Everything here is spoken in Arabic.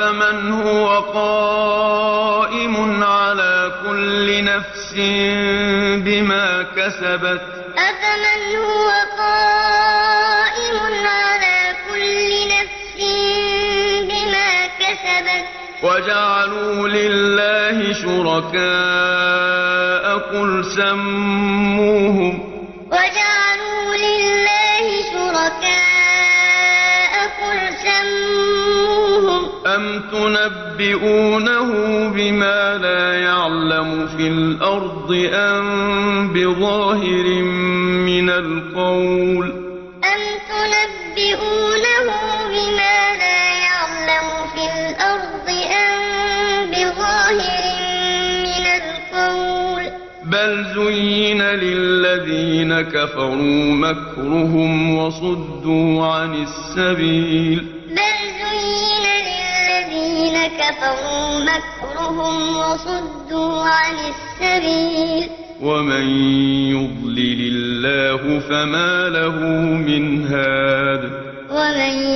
أفمن هو قائم على كل نفس بما كسبت أفمن هو قائم على كل نفس بما كسبت وجعلوا لله شركاء قل سموهم وجعلوا أم تنبئونه بما لا يعلم في الأرض أم بظاهر من القول أم تنبئونه بما لا يعلم في الأرض أم بظاهر من القول بل زين للذين كفروا مكرهم وصدوا عن السبيل كفروا مكرهم وصدوا عن السبيل ومن يضلل الله فما له من هاد ومن